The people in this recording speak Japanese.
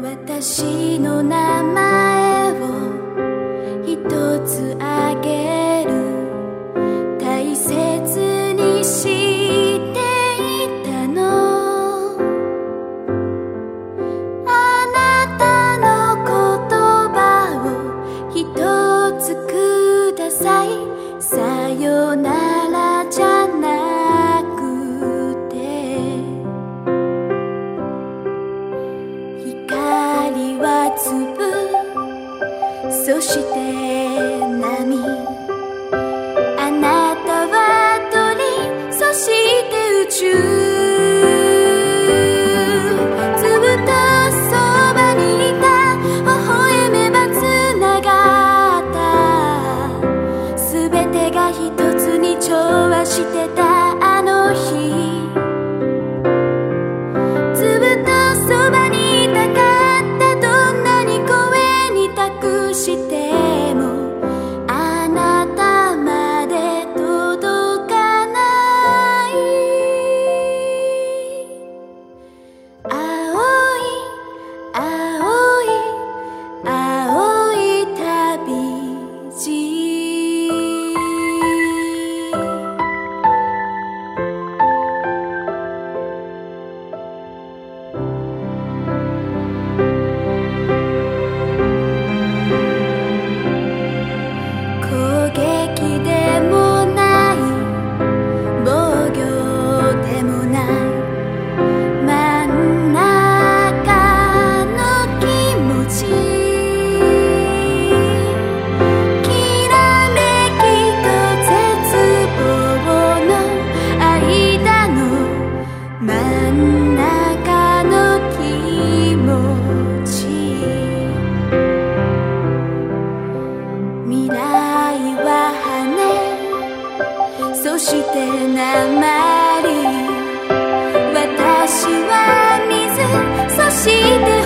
私の名前そしてそして鉛私は水そして